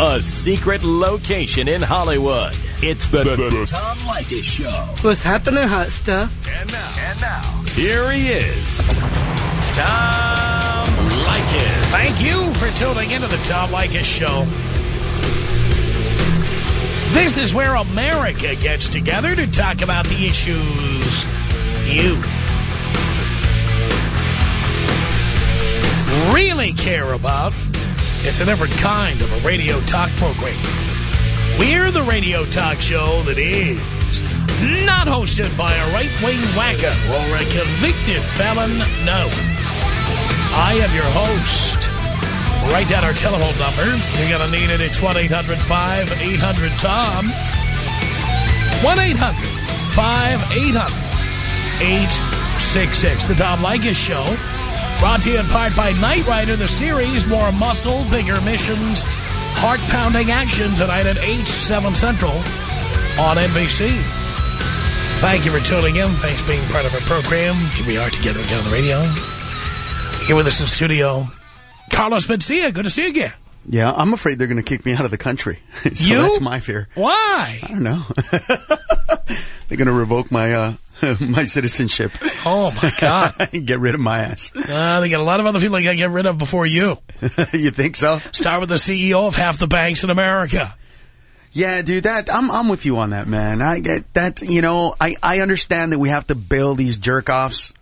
a secret location in Hollywood. It's the, the, the Tom Leykis Show. What's happening, hot stuff? And now, and now, here he is, Tom Leykis. Thank you for tuning into the Tom Leykis Show. This is where America gets together to talk about the issues you really care about. It's a different kind of a radio talk program. We're the radio talk show that is not hosted by a right-wing wacko or a convicted felon. No. I am your host. Write down our telephone number. You're going to need it. It's 1-800-5800-TOM. 1-800-5800-866. The Tom Leykis Show. Brought to you in part by Knight Rider, the series. More muscle, bigger missions, heart-pounding action tonight at 8, 7 Central on NBC. Thank you for tuning in. Thanks for being part of our program. Here we are together again on the radio. Here with us in studio, Carlos Mencia. Good to see you again. Yeah, I'm afraid they're going to kick me out of the country. so You? that's my fear. Why? I don't know. they're going to revoke my uh, my citizenship. Oh, my God. Get rid of my ass. Uh, they got a lot of other people they got to get rid of before you. you think so? Start with the CEO of half the banks in America. Yeah, dude, that I'm I'm with you on that, man. I get that. You know, I I understand that we have to bail these jerk offs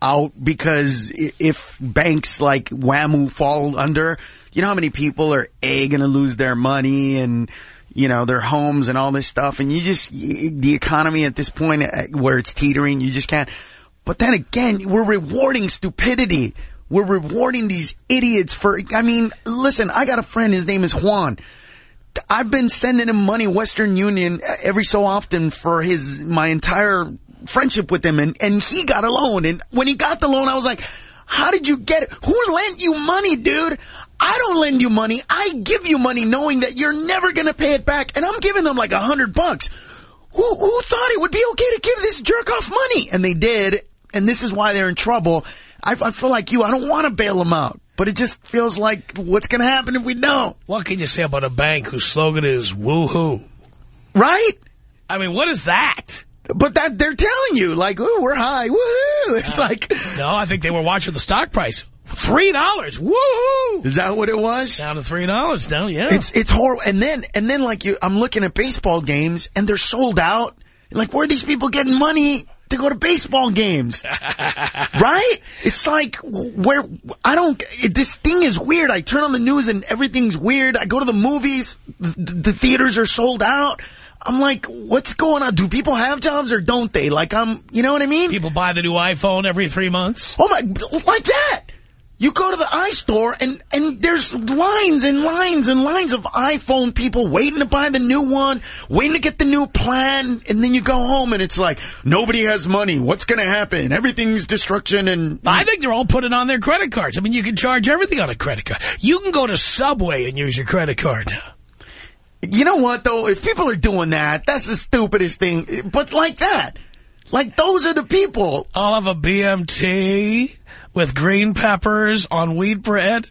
out because if banks like WAMU fall under, you know how many people are a going to lose their money and you know their homes and all this stuff, and you just the economy at this point uh, where it's teetering, you just can't. But then again, we're rewarding stupidity. We're rewarding these idiots for. I mean, listen, I got a friend. His name is Juan. I've been sending him money, Western Union, uh, every so often for his, my entire friendship with him and, and he got a loan. And when he got the loan, I was like, how did you get it? Who lent you money, dude? I don't lend you money. I give you money knowing that you're never going to pay it back. And I'm giving them like a hundred bucks. Who, who thought it would be okay to give this jerk off money? And they did. And this is why they're in trouble. I, I feel like you. I don't want to bail them out. But it just feels like what's going to happen if we don't? What can you say about a bank whose slogan is woo-hoo? Right? I mean, what is that? But that they're telling you, like, oh, we're high, woohoo! It's uh, like, No, I think they were watching the stock price. Three dollars. Woo-hoo! is that what it was? Down to three dollars now, yeah. It's it's horrible. And then and then like you, I'm looking at baseball games and they're sold out. Like, where are these people getting money to go to baseball games? right? It's like where I don't. It, this thing is weird. I turn on the news and everything's weird. I go to the movies, the, the theaters are sold out. I'm like, what's going on? Do people have jobs or don't they? Like, I'm, you know what I mean? People buy the new iPhone every three months. Oh my, like that. You go to the iStore and, and there's lines and lines and lines of iPhone people waiting to buy the new one, waiting to get the new plan, and then you go home and it's like, nobody has money. What's gonna happen? Everything's destruction and... I think they're all putting on their credit cards. I mean, you can charge everything on a credit card. You can go to Subway and use your credit card now. You know what though? If people are doing that, that's the stupidest thing. But like that. Like those are the people. I'll have a BMT with green peppers on wheat bread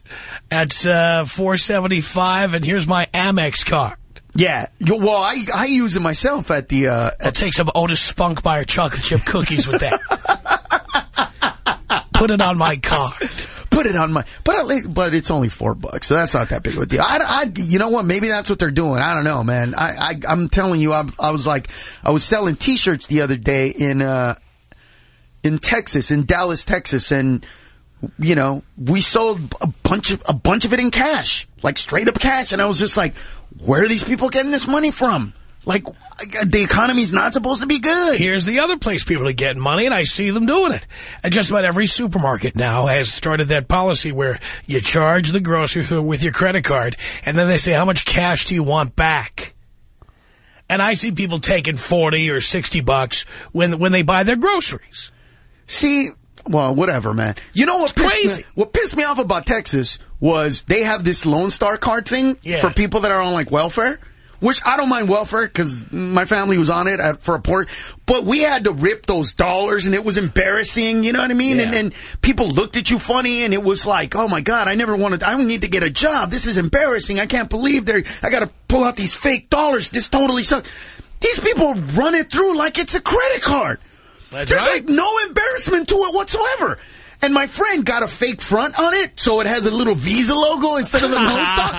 at uh, 475 and here's my Amex card. Yeah. Well, I, I use it myself at the, uh, I'll take some Otis Spunkmeyer chocolate chip cookies with that. Put it on my card. put it on my, but at least, but it's only four bucks, so that's not that big of a deal. I, I, you know what? Maybe that's what they're doing. I don't know, man. I, I I'm telling you, I, I was like, I was selling T-shirts the other day in, uh, in Texas, in Dallas, Texas, and you know, we sold a bunch of a bunch of it in cash, like straight up cash, and I was just like, where are these people getting this money from? Like, the economy's not supposed to be good. Here's the other place people are getting money, and I see them doing it. And just about every supermarket now has started that policy where you charge the grocery through with your credit card, and then they say, how much cash do you want back? And I see people taking 40 or 60 bucks when when they buy their groceries. See, well, whatever, man. You know what's crazy. what pissed me off about Texas was they have this Lone Star card thing Yeah. for people that are on like welfare. which I don't mind welfare because my family was on it at, for a port, but we had to rip those dollars and it was embarrassing, you know what I mean? Yeah. And then people looked at you funny and it was like, oh my God, I never wanted, I need to get a job. This is embarrassing. I can't believe they I got to pull out these fake dollars. This totally sucks. These people run it through like it's a credit card. That's There's right. like no embarrassment to it whatsoever. And my friend got a fake front on it, so it has a little Visa logo instead of the Lone Star.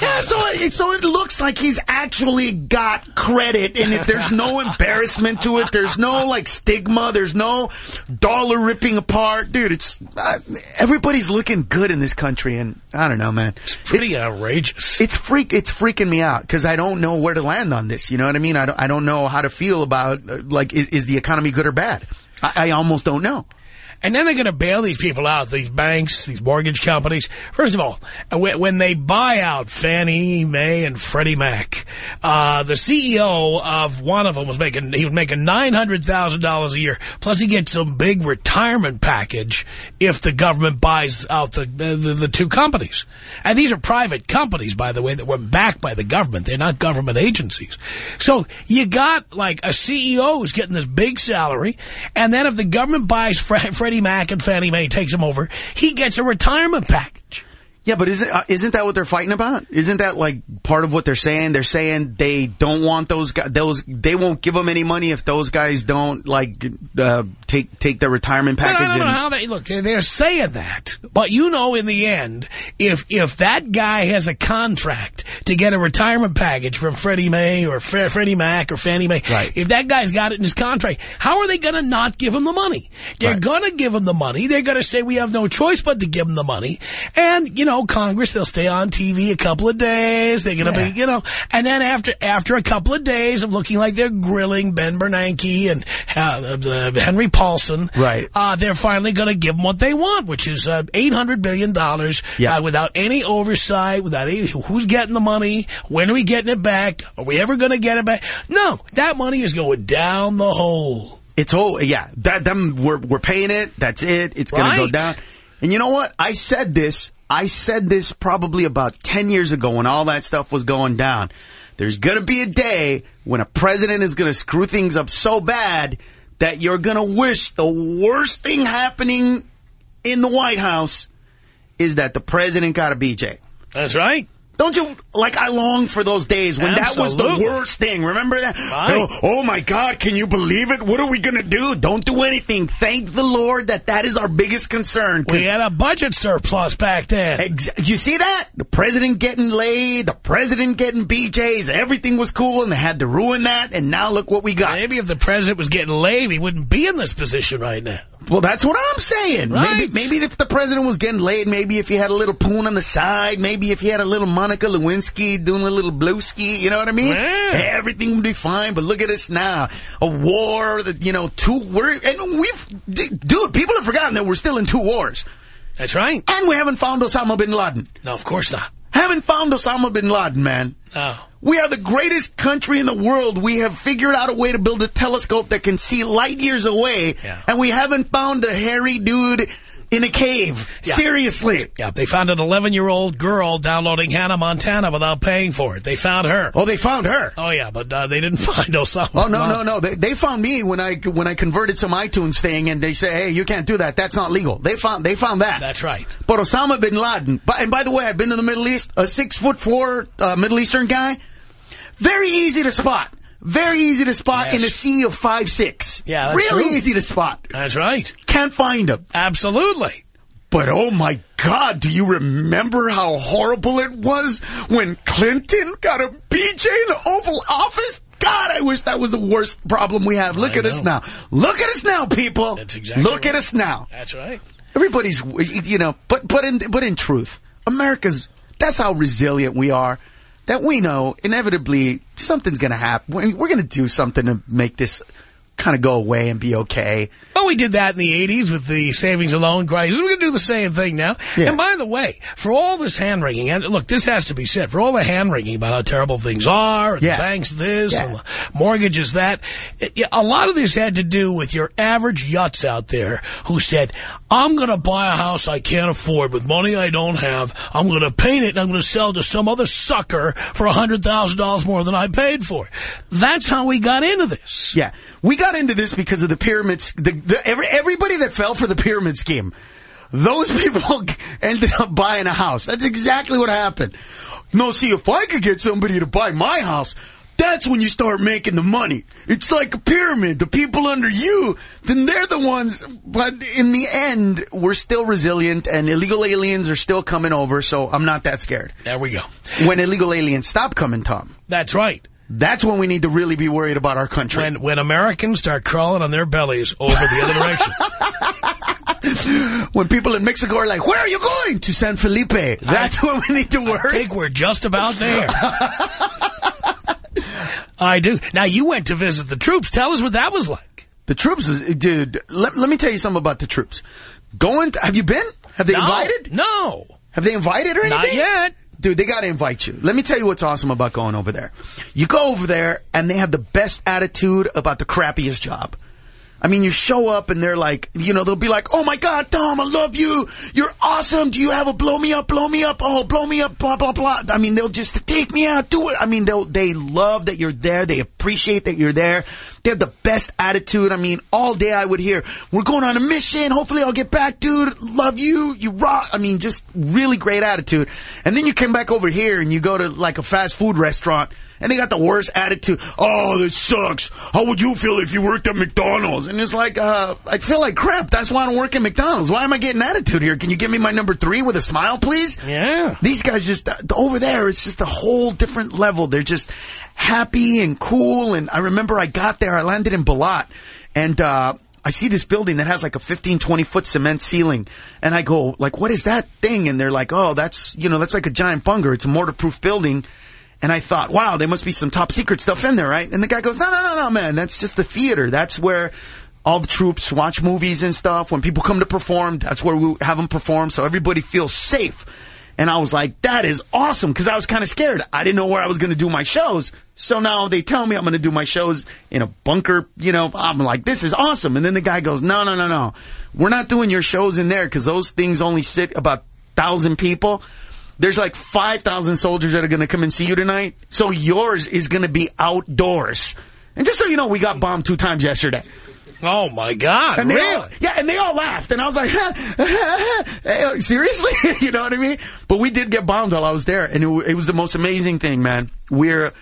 Yeah, so it, so it looks like he's actually got credit, and it, there's no embarrassment to it. There's no like stigma. There's no dollar ripping apart, dude. It's uh, everybody's looking good in this country, and I don't know, man. It's pretty outrageous. It's freak. It's freaking me out because I don't know where to land on this. You know what I mean? I don't. I don't know how to feel about uh, like is, is the economy good or bad? I, I almost don't know. And then they're going to bail these people out, these banks, these mortgage companies. First of all, when they buy out Fannie Mae and Freddie Mac, uh, the CEO of one of them was making, he was making $900,000 a year. Plus he gets some big retirement package if the government buys out the, the, the two companies. And these are private companies, by the way, that were backed by the government. They're not government agencies. So you got like a CEO who's getting this big salary. And then if the government buys Fre Freddie Mac and Fannie Mae, takes him over, he gets a retirement package. Yeah, but isn't uh, isn't that what they're fighting about? Isn't that like part of what they're saying? They're saying they don't want those guys. Those they won't give them any money if those guys don't like uh, take take their retirement But package. I don't know how they look. They're, they're saying that, but you know, in the end, if if that guy has a contract to get a retirement package from Freddie Mae or Fre Freddie Mac or Fannie Mae, Right. if that guy's got it in his contract, how are they going to not give him the money? They're Right. going to give him the money. They're going to say we have no choice but to give him the money. And you know, Congress, they'll stay on TV a couple of days. They're going to Yeah. be, you know, and then after after a couple of days of looking like they're grilling Ben Bernanke and uh, uh, Henry Paulson, Right. uh, they're finally going to give them what they want, which is uh, $800 billion Yeah. uh, without any oversight, without any, who's getting the money, when are we getting it back, are we ever going to get it back? No, that money is going down the hole. It's all yeah. That them we're we're paying it. That's it. It's gonna go down. And you know what? I said this. I said this probably about ten years ago when all that stuff was going down. There's gonna be a day when a president is gonna screw things up so bad that you're gonna wish the worst thing happening in the White House is that the president got a BJ. That's right. Don't you like? I long for those days when that was the worst thing. Remember that? Right. Oh, oh my God! Can you believe it? What are we gonna do? Don't do anything. Thank the Lord that that is our biggest concern. We had a budget surplus back then. you see that? The president getting laid, the president getting BJ's, everything was cool, and they had to ruin that. And now look what we got. Maybe if the president was getting laid, he wouldn't be in this position right now. Well, that's what I'm saying. Right. Maybe, maybe if the president was getting laid, maybe if he had a little poon on the side, maybe if he had a little Monica Lewinsky doing a little blueski, you know what I mean? Yeah. Everything would be fine. But look at us now, a war that you know, two. We're and we've, dude, people have forgotten that we're still in two wars, That's right. and we haven't found Osama bin Laden. No, of course not. Haven't found Osama bin Laden, man. No. We are the greatest country in the world. We have figured out a way to build a telescope that can see light years away, Yeah. and we haven't found a hairy dude in a cave. Yeah. Seriously. Yeah, they found an 11-year-old girl downloading Hannah Montana without paying for it. They found her. Oh, they found her. Oh, yeah, but uh, they didn't find Osama. Oh no no no! They, they found me when I when I converted some iTunes thing, and they say, "Hey, you can't do that. That's not legal." They found they found that. That's right. But Osama bin Laden. But, and by the way, I've been to the Middle East. A six foot four uh, Middle Eastern guy, very easy to spot. Very easy to spot Yes. in a sea of five six. Yeah, that's really true. easy to spot. That's right. Can't find them. Absolutely. But oh my God, do you remember how horrible it was when Clinton got a BJ in the Oval Office? God, I wish that was the worst problem we have. Look I at us now. Look at us now, people. That's exactly Look right. at us now. That's right. Everybody's, you know, but but in but in truth, America's. That's how resilient we are. That we know inevitably something's going to happen. We're, going to do something to make this kind of go away and be okay. Well, we did that in the 80s with the savings and loan crisis. We're going to do the same thing now. Yeah. And by the way, for all this hand-wringing, and look, this has to be said, for all the hand-wringing about how terrible things are, and Yeah. the banks this, Yeah. and the mortgages that, a lot of this had to do with your average yuts out there who said, I'm going to buy a house I can't afford with money I don't have. I'm going to paint it and I'm going to sell to some other sucker for $100,000 more than I paid for it. That's how we got into this. Yeah. We got into this because of the pyramids. The, the, every, everybody that fell for the pyramid scheme, those people ended up buying a house. That's exactly what happened. No, see, if I could get somebody to buy my house, that's when you start making the money. It's like a pyramid. The people under you, then they're the ones. But in the end, we're still resilient and illegal aliens are still coming over, so I'm not that scared. There we go. When illegal aliens stop coming, Tom, That's right. that's when we need to really be worried about our country. When, when Americans start crawling on their bellies over the other direction. when people in Mexico are like, where are you going? To San Felipe. That's when we need to worry. I think we're just about there. I do. Now, you went to visit the troops. Tell us what that was like. The troops is, dude, let, let me tell you something about the troops. Going, to, have you been? Have they No. invited? No. Have they invited or anything? Not yet. Dude, they gotta invite you. Let me tell you what's awesome about going over there. You go over there and they have the best attitude about the crappiest job. I mean, you show up and they're like, you know, they'll be like, oh my God, Tom, I love you. You're awesome. Do you have a blow me up, blow me up? Oh, blow me up, blah, blah, blah. I mean, they'll just take me out, do it. I mean, they'll, they love that you're there. They appreciate that you're there. They have the best attitude. I mean, all day I would hear, we're going on a mission. Hopefully I'll get back, dude. Love you. You rock. I mean, just really great attitude. And then you come back over here and you go to like a fast food restaurant and they got the worst attitude. Oh, this sucks. How would you feel if you worked at McDonald's? And it's like, uh, I feel like crap. That's why I don't work at McDonald's. Why am I getting attitude here? Can you give me my number three with a smile, please? Yeah. These guys just, uh, over there, it's just a whole different level. They're just happy and cool. And I remember I got there, I landed in Balad, and, uh, I see this building that has like a 15, 20 foot cement ceiling. And I go, like, what is that thing? And they're like, oh, that's, you know, that's like a giant bunker. It's a mortar-proof building. And I thought, wow, there must be some top secret stuff in there, right? And the guy goes, no, no, no, no, man, that's just the theater. That's where all the troops watch movies and stuff. When people come to perform, that's where we have them perform so everybody feels safe. And I was like, that is awesome, because I was kind of scared. I didn't know where I was going to do my shows. So now they tell me I'm going to do my shows in a bunker, you know, I'm like, this is awesome. And then the guy goes, no, no, no, no. We're not doing your shows in there, because those things only sit about thousand people. There's like 5,000 soldiers that are going to come and see you tonight. So yours is going to be outdoors. And just so you know, we got bombed two times yesterday. Oh, my God. And really? all, yeah, and they all laughed, and I was like, "Hey, seriously? you know what I mean? But we did get bombed while I was there, and it, it was the most amazing thing, man. We're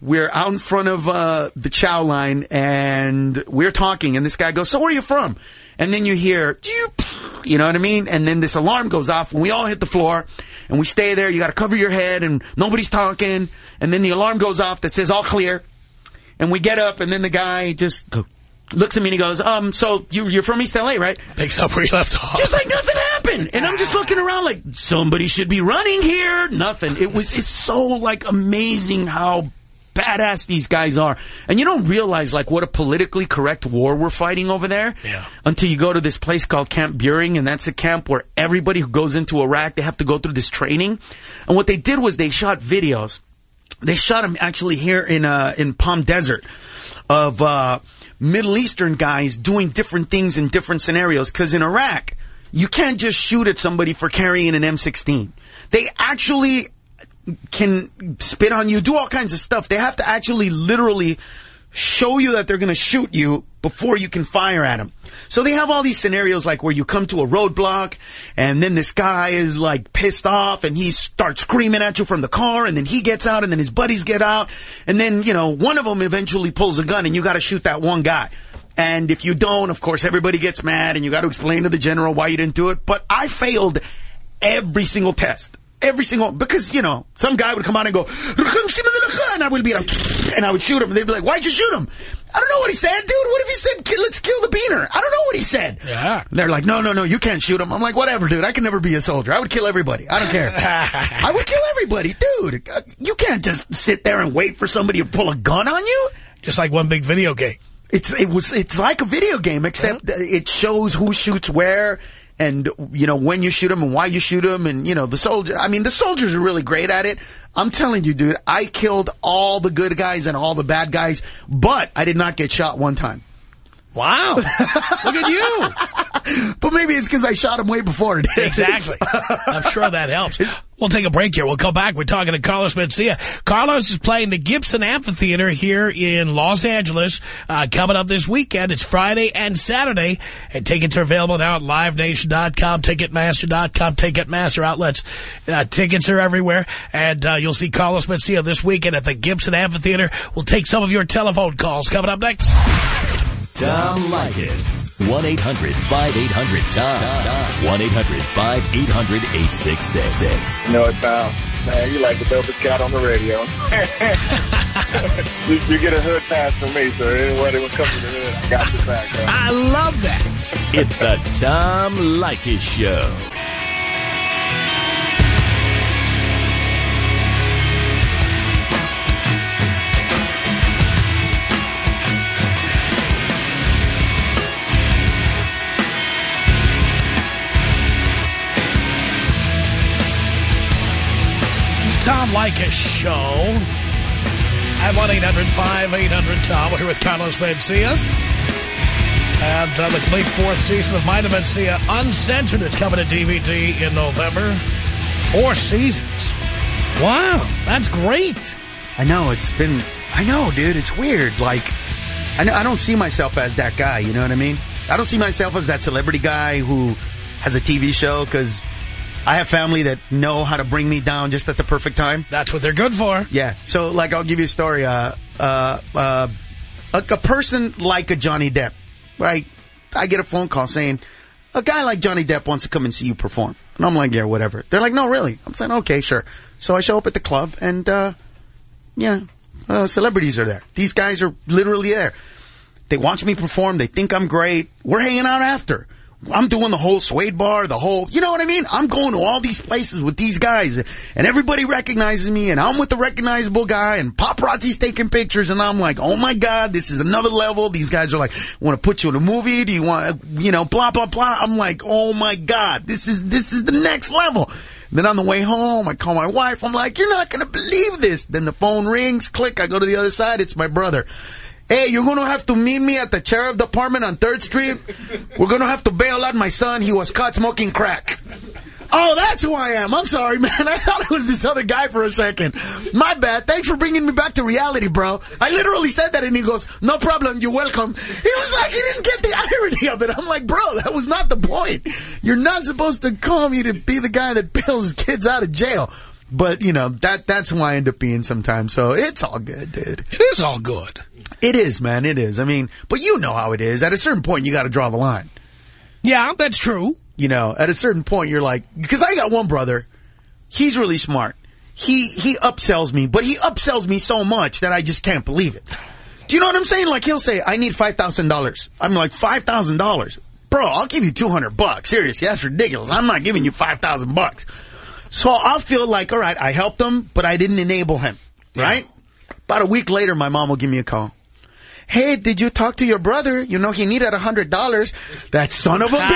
we're out in front of uh, the chow line, and we're talking, and this guy goes, "So where are you from?" And then you hear, you know what I mean? And then this alarm goes off, and we all hit the floor, and we stay there. You got to cover your head, and nobody's talking. And then the alarm goes off that says all clear, and we get up, and then the guy just go, looks at me and he goes, um, so you, you're from East LA, right? Picks up where you left off. Just like nothing happened. And I'm just looking around like, somebody should be running here. Nothing. It was, it's so like amazing how badass these guys are. And you don't realize like what a politically correct war we're fighting over there. Yeah. Until you go to this place called Camp Buehring and that's a camp where everybody who goes into Iraq, they have to go through this training. And what they did was they shot videos. They shot them actually here in, uh, in Palm Desert of, uh, Middle Eastern guys doing different things in different scenarios. Cause in Iraq, you can't just shoot at somebody for carrying an M16. They actually can spit on you, do all kinds of stuff. They have to actually literally show you that they're going to shoot you before you can fire at them. So they have all these scenarios like where you come to a roadblock and then this guy is like pissed off and he starts screaming at you from the car and then he gets out and then his buddies get out and then, you know, one of them eventually pulls a gun and you got to shoot that one guy. And if you don't, of course, everybody gets mad and you got to explain to the general why you didn't do it. But I failed every single test. Every single, because, you know, some guy would come out and go, and I would be like, and I would shoot him, and they'd be like, why'd you shoot him? I don't know what he said, dude. What if he said, let's kill the beaner? I don't know what he said. Yeah. And they're like, no, no, no, you can't shoot him. I'm like, whatever, dude. I can never be a soldier. I would kill everybody. I don't care. I would kill everybody, dude. Uh, You can't just sit there and wait for somebody to pull a gun on you. Just like one big video game. It's it was it's like a video game, except that it shows who shoots where and you know when you shoot them and why you shoot them and you know the soldier. I mean the soldiers are really great at it. I'm telling you, dude. I killed all the good guys and all the bad guys, but I did not get shot one time. Wow. Look at you. But maybe it's because I shot him way before it. Exactly. I'm sure that helps. We'll take a break here. We'll come back. We're talking to Carlos Mencia. Carlos is playing the Gibson Amphitheater here in Los Angeles uh, coming up this weekend. It's Friday and Saturday. And tickets are available now at LiveNation.com, Ticketmaster.com, Ticketmaster outlets. Uh, tickets are everywhere. And uh, you'll see Carlos Mencia this weekend at the Gibson Amphitheater. We'll take some of your telephone calls coming up next. Tom Leykis. 1-800-5800-TOM. 1-800-5800-866. You know it, pal. Man, you like the dopest cat on the radio. you, you get a hood pass from me, so anybody who comes to the hood, I got your back, man. I love that. It's the Tom Leykis Show. Leykis Show at 1-800-5800-TOM. We're here with Carlos Mencia. And uh, the complete fourth season of Mind of Mencia Uncensored is coming to DVD in November. Four seasons. Wow, that's great. I know, it's been, I know, dude, it's weird. Like, I, I don't see myself as that guy, you know what I mean? I don't see myself as that celebrity guy who has a TV show because I have family that know how to bring me down just at the perfect time. That's what they're good for. Yeah. So, like, I'll give you a story. Uh, uh, uh, a, a person like a Johnny Depp, right? I get a phone call saying, a guy like Johnny Depp wants to come and see you perform. And I'm like, yeah, whatever. They're like, no, really? I'm saying, okay, sure. So I show up at the club and, uh, yeah, uh, celebrities are there. These guys are literally there. They watch me perform. They think I'm great. We're hanging out after. I'm doing the whole Suede bar, the whole, you know what I mean? I'm going to all these places with these guys and everybody recognizes me and I'm with the recognizable guy and paparazzi's taking pictures and I'm like, oh my God, this is another level. These guys are like, want to put you in a movie? Do you want, you know, blah, blah, blah. I'm like, oh my God, this is, this is the next level. Then on the way home, I call my wife. I'm like, you're not going to believe this. Then the phone rings, click. I go to the other side. It's my brother. Hey, you're going to have to meet me at the sheriff department on 3rd Street. We're going to have to bail out my son. He was caught smoking crack. Oh, that's who I am. I'm sorry, man. I thought it was this other guy for a second. My bad. Thanks for bringing me back to reality, bro. I literally said that and he goes, no problem. You're welcome. He was like, he didn't get the irony of it. I'm like, bro, that was not the point. You're not supposed to call me to be the guy that bails kids out of jail. But, you know, that that's who I end up being sometimes. So it's all good, dude. It is all good. It is, man. It is. I mean, but you know how it is. At a certain point, you got to draw the line. Yeah, that's true. You know, at a certain point, you're like, because I got one brother. He's really smart. He he upsells me, but he upsells me so much that I just can't believe it. Do you know what I'm saying? Like he'll say, "I need five thousand dollars." I'm like, five thousand dollars, bro. I'll give you two hundred bucks. Seriously, that's ridiculous. I'm not giving you five thousand bucks. So I'll feel like, all right, I helped him, but I didn't enable him. Right? About a week later, my mom will give me a call. Hey, did you talk to your brother? You know, he needed a hundred dollars. That son of a bitch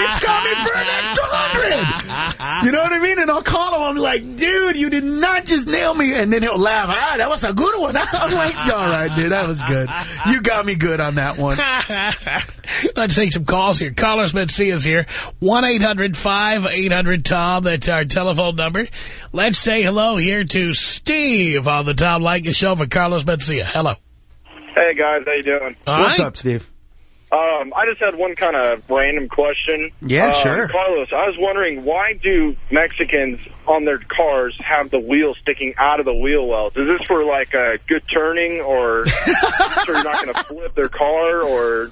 me for an extra hundred. You know what I mean? And I'll call him. I'm like, dude, you did not just nail me. And then he'll laugh. Ah, that was a good one. I'm like, all right, dude, that was good. You got me good on that one. Let's take some calls here. Carlos Mencia's here. 1-800-5800-TOM. That's our telephone number. Let's say hello here to Steve on the Tom Leykis Show for Carlos Mencia. Hello. Hey, guys, how you doing? All What's right. up, Steve? Um, I just had one kind of random question. Yeah, Um, sure. Carlos, I was wondering, why do Mexicans on their cars have the wheel sticking out of the wheel wells? Is this for, like, a good turning or so you're not going to flip their car or...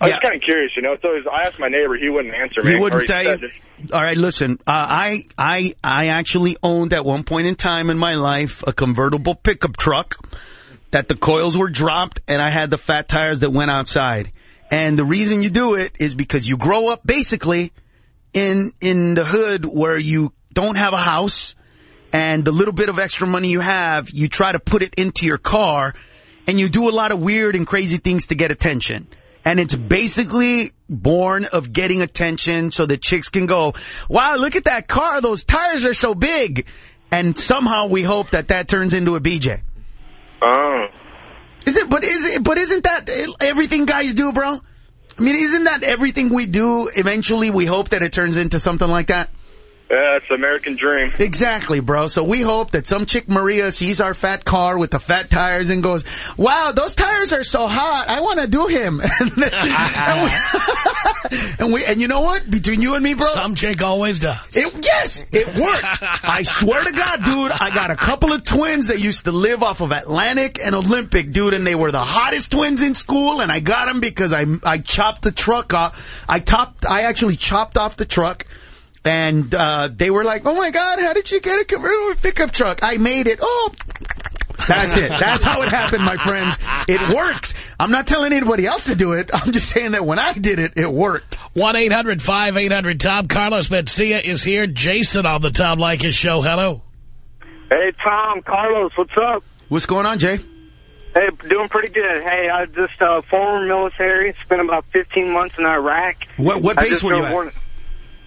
I was Yeah. kind of curious, you know. So I asked my neighbor, he wouldn't answer me. He wouldn't tell you. said- All right, listen. Uh, I I I actually owned at one point in time in my life a convertible pickup truck that the coils were dropped and I had the fat tires that went outside. And the reason you do it is because you grow up basically in in the hood where you don't have a house and the little bit of extra money you have, you try to put it into your car and you do a lot of weird and crazy things to get attention. And it's basically born of getting attention so that chicks can go, wow, look at that car. Those tires are so big. And somehow we hope that that turns into a BJ. Oh. Is it, but is it, but isn't that everything guys do, bro? I mean, isn't that everything we do? Eventually, we hope that it turns into something like that. Yeah, it's the American dream. Exactly, bro. So we hope that some chick Maria sees our fat car with the fat tires and goes, "Wow, those tires are so hot. I want to do him." and, we, and we and you know what? Between you and me, bro, Some chick always does. it, yes, it worked. I swear to God, dude, I got a couple of twins that used to live off of Atlantic and Olympic, dude, and they were the hottest twins in school, and I got them because I I chopped the truck off. I topped, I actually chopped off the truck. And uh, they were like, "Oh my God, how did you get a convertible pickup truck?" I made it. Oh, that's it. That's how it happened, my friends. It works. I'm not telling anybody else to do it. I'm just saying that when I did it, it worked. 1-800-5800-TOM. Carlos Mencia is here. Jason on the Tom Leykis show. Hello. Hey, Tom, Carlos, what's up? What's going on, Jay? Hey, doing pretty good. Hey, I just uh, former military. Spent about 15 months in Iraq. What what base were you drove at?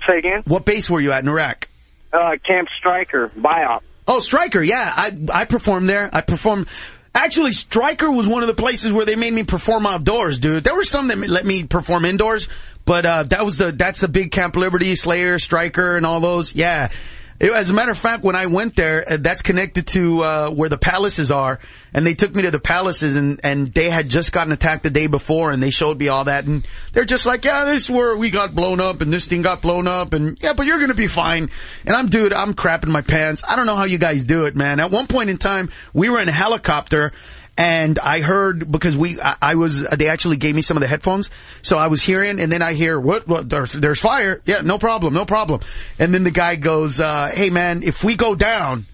Say again? What base were you at in Iraq? Uh, Camp Striker, BIAP. Oh, Striker. Yeah, I I performed there. I performed. Actually, Striker was one of the places where they made me perform outdoors, dude. There were some that let me perform indoors, but uh, that was the that's the big Camp Liberty, Slayer, Striker, and all those. Yeah. It- as a matter of fact, when I went there, uh, that's connected to uh, where the palaces are, and they took me to the palaces, and and they had just gotten attacked the day before, and they showed me all that, and they're just like, yeah, this is where we got blown up, and this thing got blown up, and yeah, but you're gonna be fine. And I'm, dude, I'm crapping my pants. I don't know how you guys do it, man. At one point in time, we were in a helicopter. And I heard because we, I, I was, they actually gave me some of the headphones, so I was hearing, and then I hear, what, what, there's, there's fire, yeah, no problem, no problem. And then the guy goes, uh, hey man, if we go down,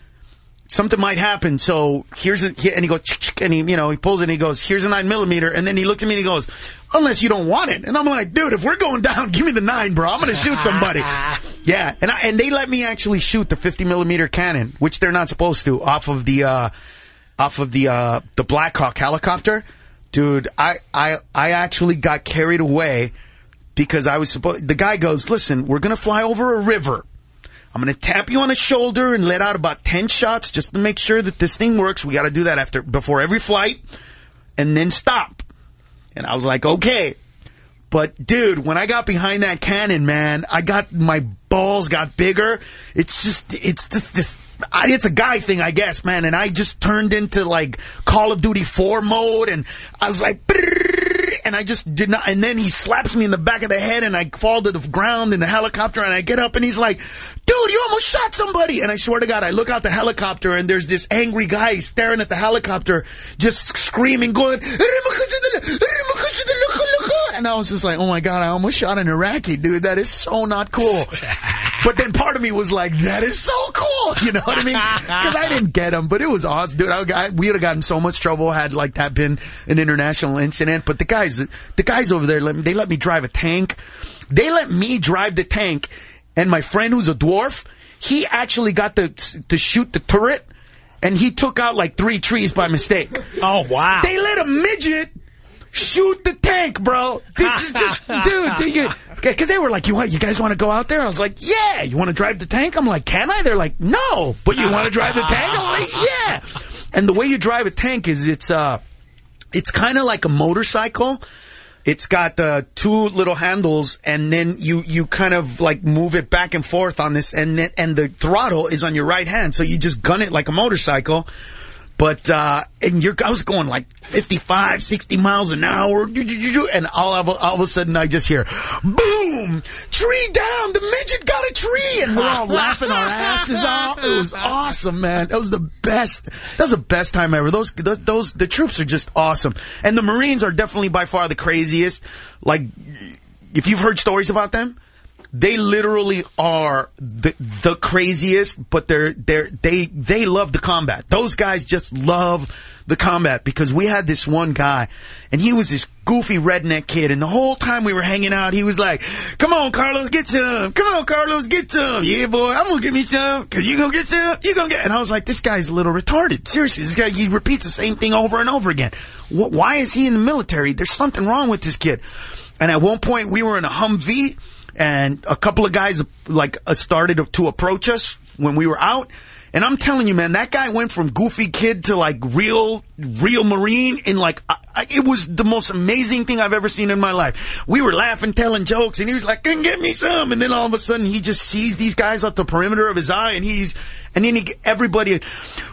something might happen. So here's a, and he goes, and he, you know, he pulls it and he goes, here's a nine millimeter. And then he looks at me and he goes, unless you don't want it. And I'm like, dude, if we're going down, give me the nine, bro. I'm going to shoot somebody. yeah. And I, and they let me actually shoot the 50 millimeter cannon, which they're not supposed to off of the, uh, off of the, uh, the Black Hawk helicopter. Dude, I, I, I actually got carried away because I was supposed, the guy goes, listen, we're going to fly over a river. I'm going to tap you on the shoulder and let out about 10 shots just to make sure that this thing works. We got to do that after, before every flight and then stop. And I was like, okay. But dude, when I got behind that cannon, man, I got, my balls got bigger. It's just, it's just this, I, it's a guy thing, I guess, man. And I just turned into like Call of Duty 4 mode and I was like, and I just did not, and then he slaps me in the back of the head and I fall to the ground in the helicopter and I get up and he's like, dude, you almost shot somebody. And I swear to God, I look out the helicopter and there's this angry guy staring at the helicopter, just screaming, going, and I was just like, oh my God, I almost shot an Iraqi, dude. That is so not cool. But then part of me was like, that is so cool. You know what I mean? Because I didn't get him, but it was awesome, dude. I, got, we would have gotten so much trouble had like that been an international incident. But the guys, the guys over there, let me, they let me drive a tank. They let me drive the tank, and my friend who's a dwarf, he actually got to to shoot the turret, and he took out like three trees by mistake. Oh, wow. They let a midget shoot the tank, bro. This is just, dude. Because they were like, "You what? You guys want to go out there?" I was like, "Yeah." You want to drive the tank? I'm like, "Can I?" They're like, "No." But you want to drive the tank? I'm like, "Yeah." And the way you drive a tank is it's uh, it's kind of like a motorcycle. It's got uh, two little handles, and then you you kind of like move it back and forth on this, and then, and the throttle is on your right hand, so you just gun it like a motorcycle. But uh, and you're I was going like 55, 60 miles an hour, and all of, all of a sudden I just hear, boom, tree down, the midget got a tree, and we're all laughing our asses off. It was awesome, man. That was the best. That was the best time ever. Those those, those the troops are just awesome, and the Marines are definitely by far the craziest. Like, if you've heard stories about them they literally are the the craziest, but they're they're they they love the combat. Those guys just love the combat because we had this one guy and he was this goofy redneck kid and the whole time we were hanging out he was like, "Come on, Carlos, get some. Come on, Carlos, get some. Yeah, boy, I'm gonna get me some because you gonna get some. You gonna get." And I was like, "This guy's a little retarded. Seriously, this guy he repeats the same thing over and over again. Wh- why is he in the military? There's something wrong with this kid." And at one point we were in a Humvee and a couple of guys like uh, started to approach us when we were out. And I'm telling you, man, that guy went from goofy kid to like real real Marine in like, I, I, it was the most amazing thing I've ever seen in my life. We were laughing, telling jokes, and he was like, "Can get me some?" And then all of a sudden, he just sees these guys off the perimeter of his eye, and he's, and then he, everybody,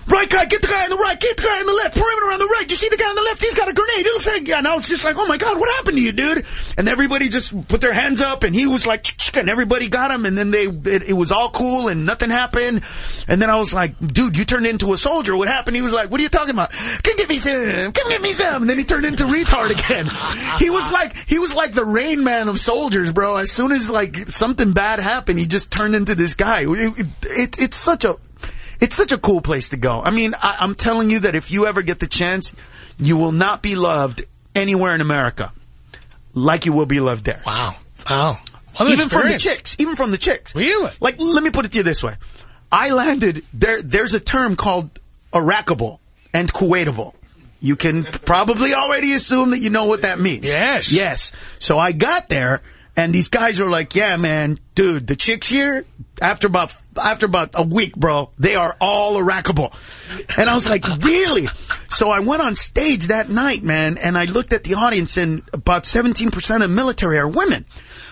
right guy, get the guy on the right, get the guy on the left, perimeter on the right. You see the guy on the left? He's got a grenade. He looks like, and I was just like, oh my god, what happened to you, dude? And everybody just put their hands up, and he was like, and everybody got him, and then they, it, it was all cool, and nothing happened. And then I was like, dude, you turned into a soldier. What happened? He was like, what are you talking about? Come get me some. Come get me some. And then he turned into retard again. He was like, he was like the Rain Man of soldiers, bro. As soon as like something bad happened, he just turned into this guy. It, it, it's such a, it's such a cool place to go. I mean, I, I'm telling you that if you ever get the chance, you will not be loved anywhere in America like you will be loved there. Wow. Wow. Even from the chicks. Even from the chicks. Really? Like, let me put it to you this way. I landed, there. there's a term called Iraqable and Kuwaitable. You can probably already assume that you know what that means. Yes. Yes. So I got there, and these guys are like, yeah, man, dude, the chicks here, after about, after about a week, bro, they are all Iraqable. And I was like, really? So I went on stage that night, man, and I looked at the audience, and about 17% of military are women.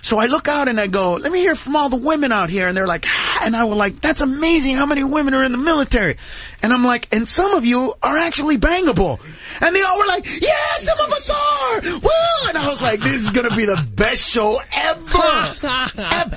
So I look out and I go, let me hear from all the women out here. And they're like, ah, and I was like, that's amazing how many women are in the military. And I'm like, and some of you are actually bangable. And they all were like, yeah, some of us are. Woo! And I was like, this is going to be the best show ever.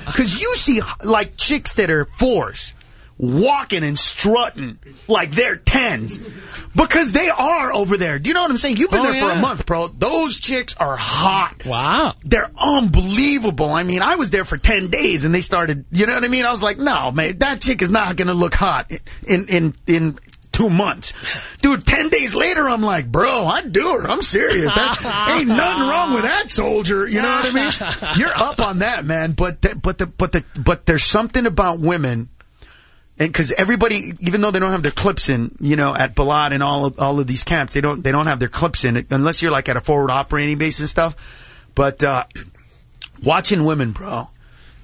Because you see like chicks that are fours walking and strutting like they're tens because they are over there. Do you know what I'm saying? You've been Oh, there for a month, bro. Those chicks are hot. Wow. They're unbelievable. I mean, I was there for 10 days and they started, you know what I mean? I was like, no, man, that chick is not going to look hot in, in, in two months. Dude, 10 days later, I'm like, bro, I'd do her. I'm serious. That, ain't nothing wrong with that soldier. You know what I mean? You're up on that, man. But, but the, but the, but there's something about women and because everybody, even though they don't have their clips in, you know, at Balad and all of all of these camps, they don't they don't have their clips in it unless you're like at a forward operating base and stuff. But uh, watching women, bro,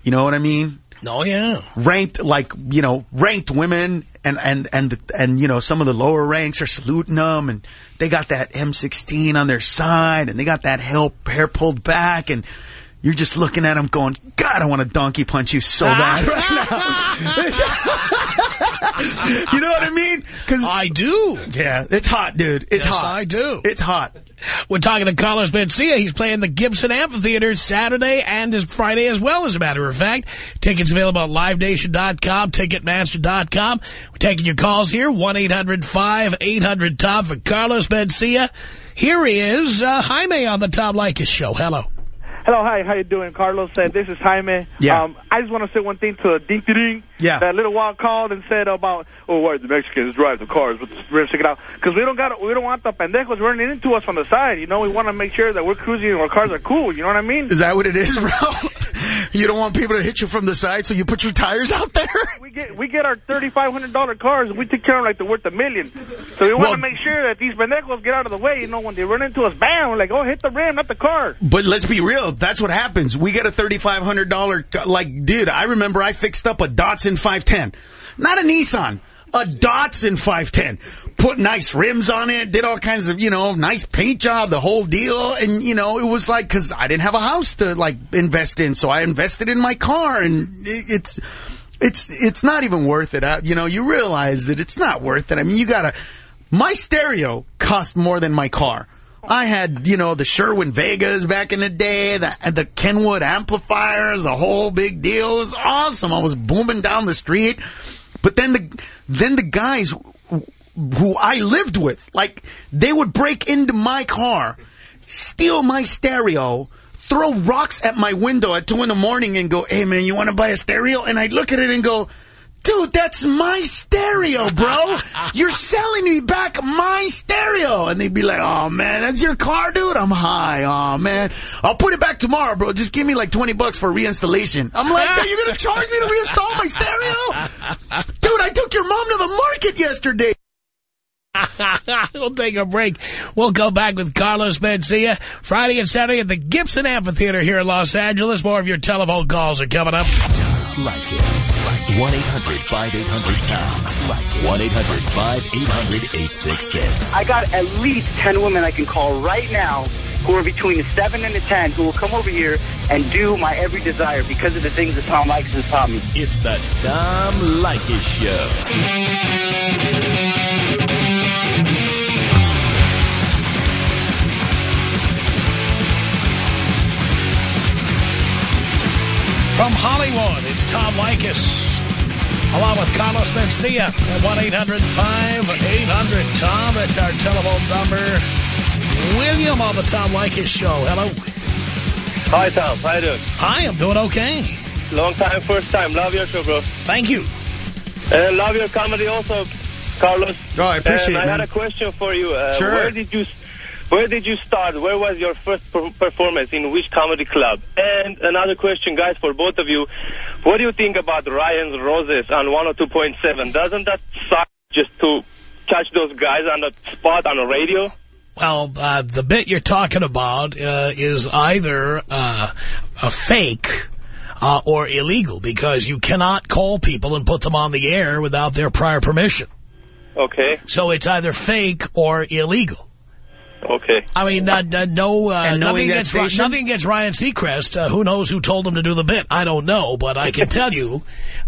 you know what I mean? Oh, yeah. Ranked like you know ranked women and and and and you know some of the lower ranks are saluting them and they got that M16 on their side and they got that hair hair pulled back and. You're just looking at them going, God, I want to donkey punch you so ah. bad right now. you know what I mean? Cause, I do. yeah, it's hot, dude. It's Yes, hot. I do. It's hot. We're talking to Carlos Mencia. He's playing the Gibson Amphitheater Saturday and his Friday as well, as a matter of fact. Tickets available at LiveNation.com, Ticketmaster.com. We're taking your calls here, 1-800-5800-TOM for Carlos Mencia. Here he is, uh, Jaime on the Tom Leykis Show. Hello. Hello, hi, how you doing, Carlos? Uh, this is Jaime. Yeah. Um, I just want to say one thing to Ding Ding. Yeah. That little wild called and said about, oh, why the Mexicans drive the cars with the rims sticking out? Because we don't got, we don't want the pendejos running into us on the side. You know, we want to make sure that we're cruising and our cars are cool. You know what I mean? Is that what it is, bro? you don't want people to hit you from the side, so you put your tires out there? We get we get our thirty five hundred dollar cars and we take care of them like they're worth a million. So we want Well- to make sure that these pendejos get out of the way. You know, when they run into us, bam, we're like, oh, hit the rim, not the car. But let's be real. That's what happens. We get a $3,500, like, dude, I remember I fixed up a Datsun 510. Not a Nissan. A Datsun 510. Put nice rims on it, did all kinds of, you know, nice paint job, the whole deal. And, you know, it was like, cause I didn't have a house to, like, invest in. So I invested in my car and it's, it's, it's not even worth it. Uh, you know, you realize that it's not worth it. I mean, you gotta, my stereo cost more than my car. I had, you know, the Sherwin Vegas back in the day, the, the Kenwood amplifiers, the whole big deal. It was awesome. I was booming down the street. But then the, then the guys who I lived with, like, they would break into my car, steal my stereo, throw rocks at my window at two in the morning and go, hey man, you want to buy a stereo? And I'd look at it and go, Dude, that's my stereo, bro. You're selling me back my stereo. And they'd be like, oh, man, that's your car, dude? I'm high. Oh, man. I'll put it back tomorrow, bro. Just give me like 20 bucks for reinstallation. I'm like, are you going to charge me to reinstall my stereo? Dude, I took your mom to the market yesterday. we'll take a break. We'll go back with Carlos Mencia Friday and Saturday at the Gibson Amphitheater here in Los Angeles. More of your telephone calls are coming up. Leykis. 1-800-5800-TOM. 1-800-5800-866. I got at least 10 women I can call right now who are between the 7 and the 10 who will come over here and do my every desire because of the things that Tom Leykis has taught me. It's the Tom Leykis Show. From Hollywood, it's Tom Leykis. Along with Carlos Mencia at 1-800-5800-TOM. That's our telephone number. William on the Tom Leykis Show. Hello. Hi, Tom. How you doing? Hi, I'm doing okay. Long time, first time. Love your show, bro. Thank you. Uh, love your comedy also, Carlos. Oh, I appreciate and it, I man. had a question for you. Uh, Sure. Where did you where did you start? Where was your first per performance? In which comedy club? And another question, guys, for both of you. What do you think about Ryan's Roses on 102.7? Doesn't that suck just to catch those guys on the spot on the radio? Well, uh, the bit you're talking about uh, is either uh, a fake uh, or illegal because you cannot call people and put them on the air without their prior permission. Okay. So it's either fake or illegal. Okay. I mean, uh, no, uh, And nothing that against, nothing against Ryan Seacrest. Uh, who knows who told him to do the bit? I don't know, but I can tell you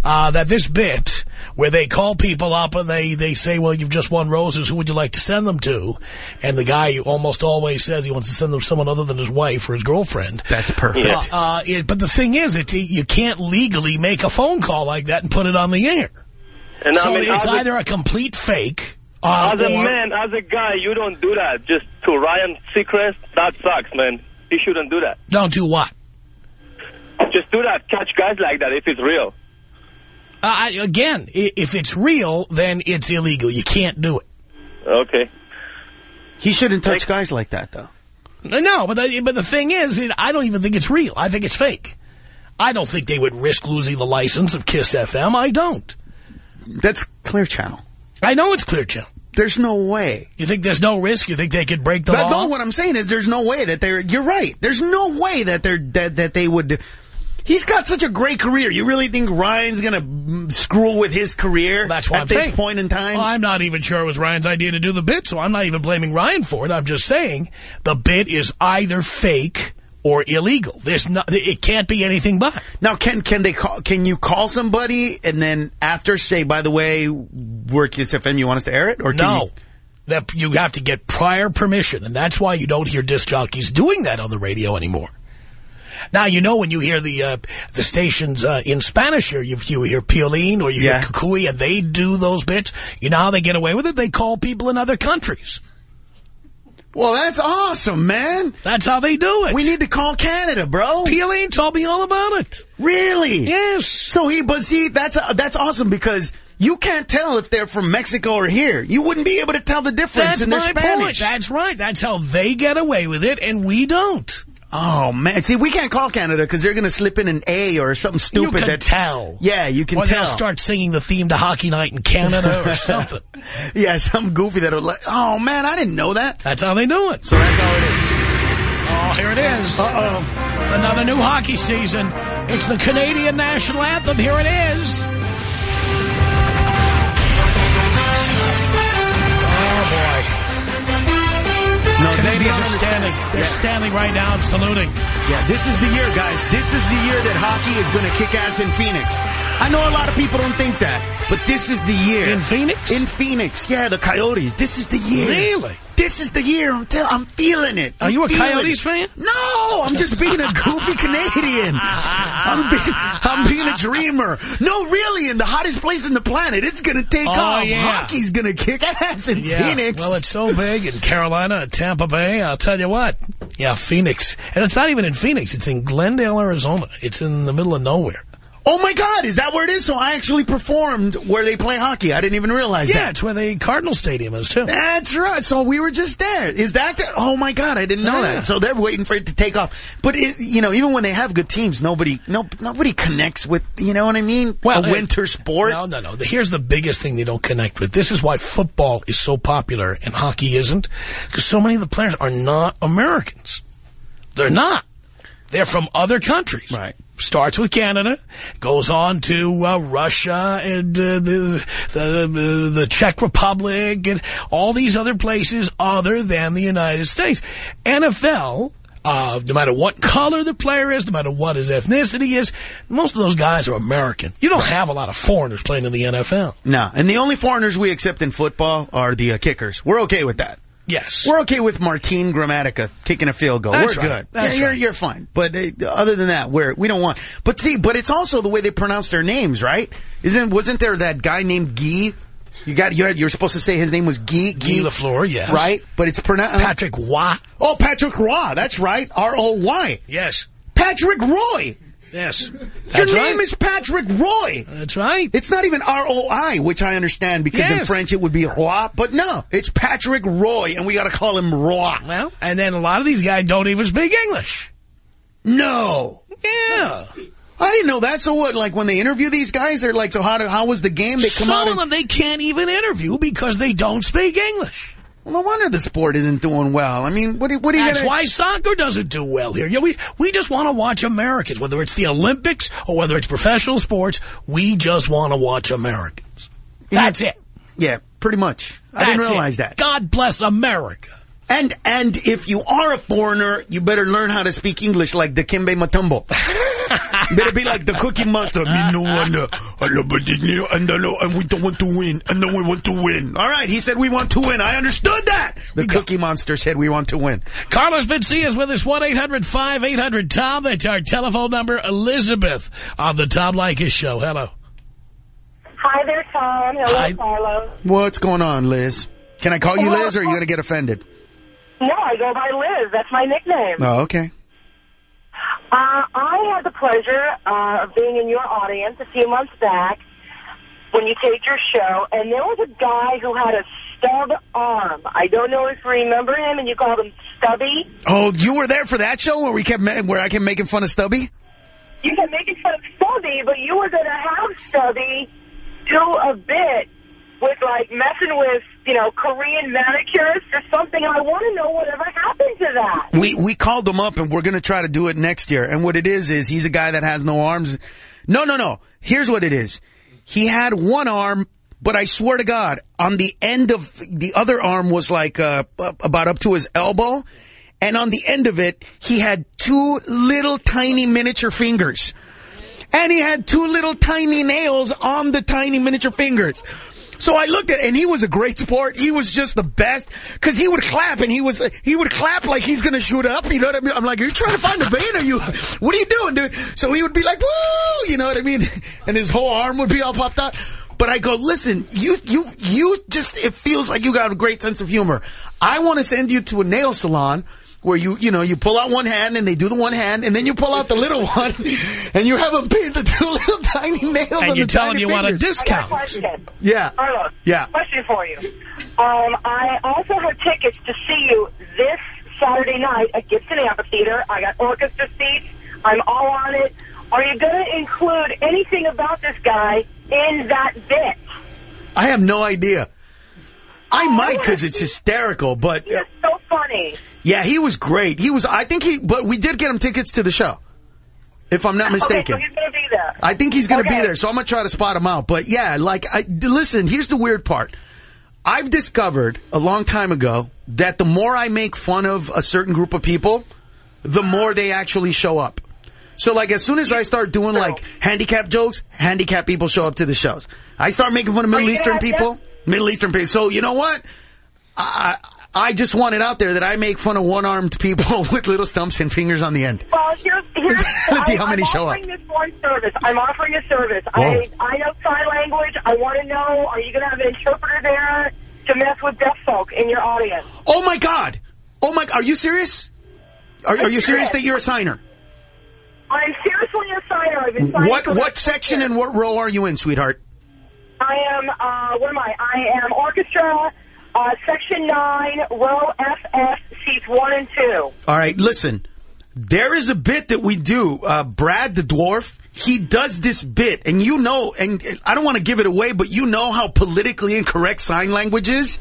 uh, that this bit where they call people up and they, they say, well, you've just won roses, who would you like to send them to? And the guy almost always says he wants to send them to someone other than his wife or his girlfriend. That's perfect. Uh, uh, it, but the thing is, it, you can't legally make a phone call like that and put it on the air. And so I mean, it's either a complete fake uh, As a or- man, as a guy, you don't do that. Just to Ryan Seacrest, that sucks, man. You shouldn't do that. Don't do what? Just do that. Catch guys like that if it's real. Uh, I- again, if it's real, then it's illegal. You can't do it. Okay. He shouldn't touch guys like that, though. No, but the, but the thing is, it, I don't even think it's real. I think it's fake. I don't think they would risk losing the license of KIIS FM. I don't. That's Clear Channel. I know it's Clear Channel. There's no way. You think there's no risk? You think they could break the But law? no, what I'm saying is there's no way that they're, you're right. There's no way that they're, that, that they would, he's got such a great career. You really think Ryan's gonna mm, screw with his career That's what at I'm this saying. point in time? Well, I'm not even sure it was Ryan's idea to do the bit, so I'm not even blaming Ryan for it. I'm just saying the bit is either fake or illegal. There's not, it can't be anything but. Now, can can they call? Can you call somebody and then after say, by the way, we're KIIS FM. You want us to air it? Or can No. you- That you have to get prior permission, and that's why you don't hear disc jockeys doing that on the radio anymore. Now, you know when you hear the uh, the stations uh, in Spanish, here, you, you hear Piolín or you Yeah. hear Cucuy, and they do those bits, you know how they get away with it? They call people in other countries. Well, that's awesome, man. That's how they do it. We need to call Canada, bro. Piolín told me all about it. really? Yes. So he, but see, that's uh, that's awesome because you can't tell if they're from Mexico or here. You wouldn't be able to tell the difference That's in their Spanish. point. That's right. That's how they get away with it, and we don't. Oh man, see, we can't call Canada because they're gonna slip in an A or something stupid. you can that, tell. Yeah, you can or tell. they'll start singing the theme to Hockey Night in Canada or something. yeah, some goofy that'll like. Oh man, I didn't know that. That's how they do it. So that's how it is. Oh, here it is. Uh-oh. It's another new hockey season. It's the Canadian national anthem. Here it is. They are standing. They're Yeah. standing right now and saluting. Yeah, this is the year, guys. This is the year that hockey is going to kick ass in Phoenix. I know a lot of people don't think that, but this is the year. In Phoenix? In Phoenix, yeah, the Coyotes. This is the year. Really? This is the year. I'm tell. I'm feeling it. Are I'm you a Coyotes it. fan? No, I'm just being a goofy Canadian. I'm being, I'm being a dreamer. No, really, in the hottest place in the planet, it's gonna take Oh, off. yeah. Hockey's gonna kick ass in Yeah. Phoenix. Well, it's so big in Carolina Tampa Bay. I'll tell you what. Yeah, Phoenix. And it's not even in Phoenix. It's in Glendale, Arizona. It's in the middle of nowhere. Oh my God, is that where it is? So I actually performed where they play hockey. I didn't even realize Yeah, that. it's where the Cardinal Stadium is, too. That's right. So we were just there. Is that the, oh my God, I didn't know Yeah. that. So they're waiting for it to take off. But it, you know, even when they have good teams, nobody, no, nobody connects with, you know what I mean? Well, a it- winter sport. No, no, no. The- Here's the biggest thing they don't connect with. This is why football is so popular and hockey isn't. Because so many of the players are not Americans. They're not. They're from other countries. Right. Starts with Canada, goes on to uh, Russia and uh, the, the, the Czech Republic and all these other places other than the United States. NFL, uh, no matter what color the player is, no matter what his ethnicity is, most of those guys are American. You don't have a lot of foreigners playing in the NFL. No, and the only foreigners we accept in football are the uh, kickers. We're okay with that. Yes. We're okay with Martin Gramatica kicking a field goal. That's we're right. good. That's yeah, you're, right. you're fine. But uh, other than that, we're, we don't want. But see, but it's also the way they pronounce their names, right? Isn't wasn't there that guy named Guy? You got you had, you're supposed to say his name was Guy Guy Lafleur, yes. right? But it's pronounced Patrick Waugh. Oh, Patrick Roy. That's right. R O Y. Yes. Patrick Roy. Yes. Your name right. is Patrick Roy. That's right. It's not even R-O-I, which I understand because in French it would be Roy, but no, it's Patrick Roy, and we got to call him Roy. Well, and then a lot of these guys don't even speak English. No. Yeah. I didn't know that. So what, like when they interview these guys, they're like, so how, do, how was the game? They come Some and, of them they can't even interview because they don't speak English. Well, no wonder the sport isn't doing well. I mean, what, do- what are you That's gonna... why soccer doesn't do well here. Yeah, we we just want to watch Americans, whether it's the Olympics or whether it's professional sports. We just want to watch Americans. That's it. Yeah, pretty much. I didn't That's it. realize that. God bless America. And and if you are a foreigner, you better learn how to speak English like Dikembe Mutombo. better be like the Cookie Monster. Me no one, I love it, you know, and, and we don't want to win, and then we want to win. All right, he said we want to win. I understood that. The Cookie Monster said we want to win. Carlos Mencia is with us, 1-800-5800-TOM. That's our telephone number. Elizabeth on the Tom Leykis Show. Hello. Hi there, Tom. Hello, Hi. Carlos. What's going on, Liz? Can I call you Liz, or are you going to get offended? No, I go by Liz. That's my nickname. Oh, okay. Uh, I had the pleasure uh, of being in your audience a few months back when you taped your show, and there was a guy who had a stub arm. I don't know if you remember him, and you called him Stubby. Oh, you were there for that show where we kept where I kept making fun of Stubby? You kept making fun of Stubby, but you were going to have Stubby do a bit with, like, messing with, you know, Korean manicurists or something, I want to know whatever happened to that. We we called him up and we're going to try to do it next year. And what it is is he's a guy that has no arms. No, no, no. Here's what it is. He had one arm, but I swear to God, on the end of the other arm was like uh, about up to his elbow, and on the end of it he had two little tiny miniature fingers, and he had two little tiny nails on the tiny miniature fingers. So I looked at, and he was a great sport. He was just the best because he would clap, and he was he would clap like he's gonna shoot up. You know what I mean? I'm like, are you trying to find a vein? Or you? What are you doing, dude? So he would be like, woo! You know what I mean? And his whole arm would be all popped out. But I go, listen, you you you just it feels like you got a great sense of humor. I want to send you to a nail salon where you, you know, you pull out one hand and they do the one hand and then you pull out the little one and you have them paint the two little tiny nails And on you the tell him tiny you want a fingers. I a discount. question. Yeah. Carlos, Yeah. question for you. Um, I also have tickets to see you this Saturday night at Gibson Amphitheater. I got orchestra seats. I'm all on it. Are you going to include anything about this guy in that bit? I have no idea. I might because it's hysterical, but He's so funny. Yeah, he was great. He was, I think he, but we did get him tickets to the show. If I'm not mistaken. Okay, so he's going to be there. I think he's going to be there, so I'm going to try to spot him out. But yeah, like, I, listen, here's the weird part. I've discovered a long time ago that the more I make fun of a certain group of people, the more they actually show up. So like as soon as I start doing like handicap jokes, handicap people show up to the shows. I start making fun of Middle Eastern people, Middle Eastern people. So you know what? I I just want it out there that I make fun of one-armed people with little stumps and fingers on the end. Well, here's, here's Let's see how I'm, many I'm show offering up. this one service. I'm offering a service. Whoa. I I know sign language. I want to know, are you going to have an interpreter there to mess with deaf folk in your audience? Oh my God! Oh my! Are you serious? Are, are you serious that you're a signer? I'm seriously a signer. I've been What what section and what row are you in, sweetheart? I am, uh, what am I? I am orchestra, uh, section 9, row FF, seats 1 and 2. All right, listen. There is a bit that we do. Uh, Brad the dwarf, he does this bit, and you know, and I don't want to give it away, but you know how politically incorrect sign language is.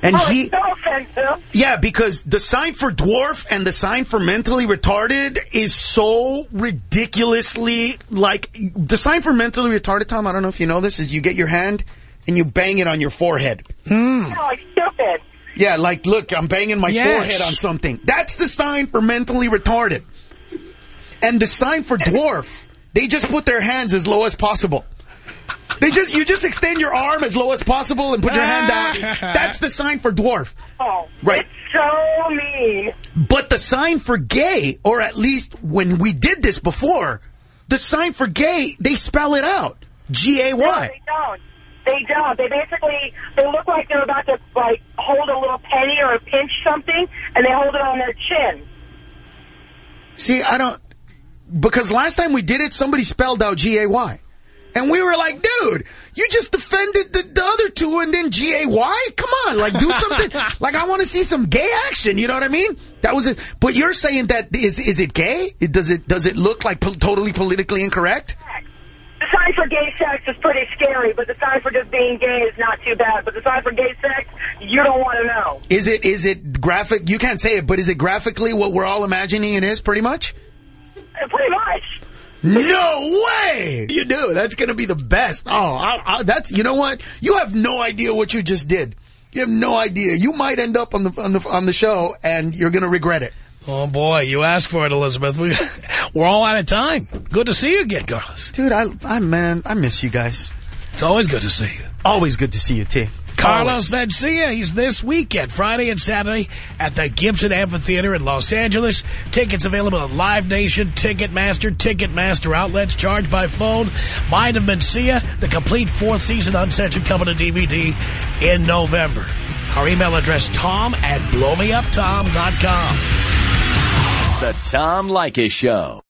And oh, he, it's so offensive. yeah, because the sign for dwarf and the sign for mentally retarded is so ridiculously like the sign for mentally retarded. Tom, I don't know if you know this, is you get your hand and you bang it on your forehead. Hmm. Oh, like stupid. Yeah, like look, I'm banging my Yes. forehead on something. That's the sign for mentally retarded. And the sign for dwarf, they just put their hands as low as possible. They just you just extend your arm as low as possible and put your hand out. That's the sign for dwarf. Oh, Right. it's so mean. But the sign for gay, or at least when we did this before, the sign for gay, they spell it out. G A Y. No, they don't. They don't. They basically they look like they're about to like hold a little penny or pinch something, and they hold it on their chin. See, I don't because last time we did it, somebody spelled out G A Y. And we were like, dude, you just defended the, the other two and then G-A-Y? Come on, like do something. like I want to see some gay action, you know what I mean? That was it. But you're saying that, is, is it gay? It, does it, does it look like po- totally politically incorrect? The sign for gay sex is pretty scary, but the sign for just being gay is not too bad. But the sign for gay sex, you don't want to know. Is it, is it graphic? You can't say it, but is it graphically what we're all imagining it is pretty much? Uh, Pretty much. No way! You do. That's going to be the best. Oh, I, I, that's, you know what? You have no idea what you just did. You have no idea. You might end up on the, on the, on the show and you're going to regret it. Oh, boy, you asked for it, Elizabeth. We, we're all out of time. Good to see you again, Carlos. Dude, I, I, man, I miss you guys. It's always good to see you. Always good to see you, T. Carlos Always. Mencia, he's this weekend, Friday and Saturday, at the Gibson Amphitheater in Los Angeles. Tickets available at Live Nation, Ticketmaster, Ticketmaster outlets, charged by phone. Mind of Mencia, the complete fourth season uncensored coming to DVD in November. Our email address, tom at blowmeuptom.com. The Tom Leykis Show.